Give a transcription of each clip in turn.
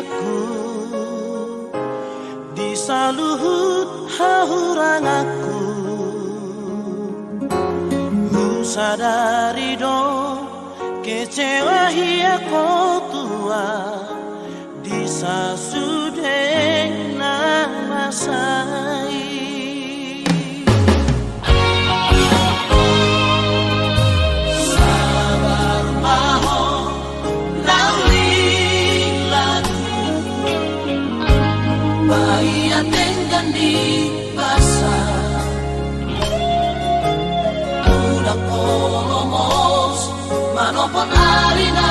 aku. Di saluhut hahurang aku. Ku sadari dong kecewa hia ko tua. Di sasudeng na masa sanfonar e não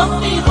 Hope,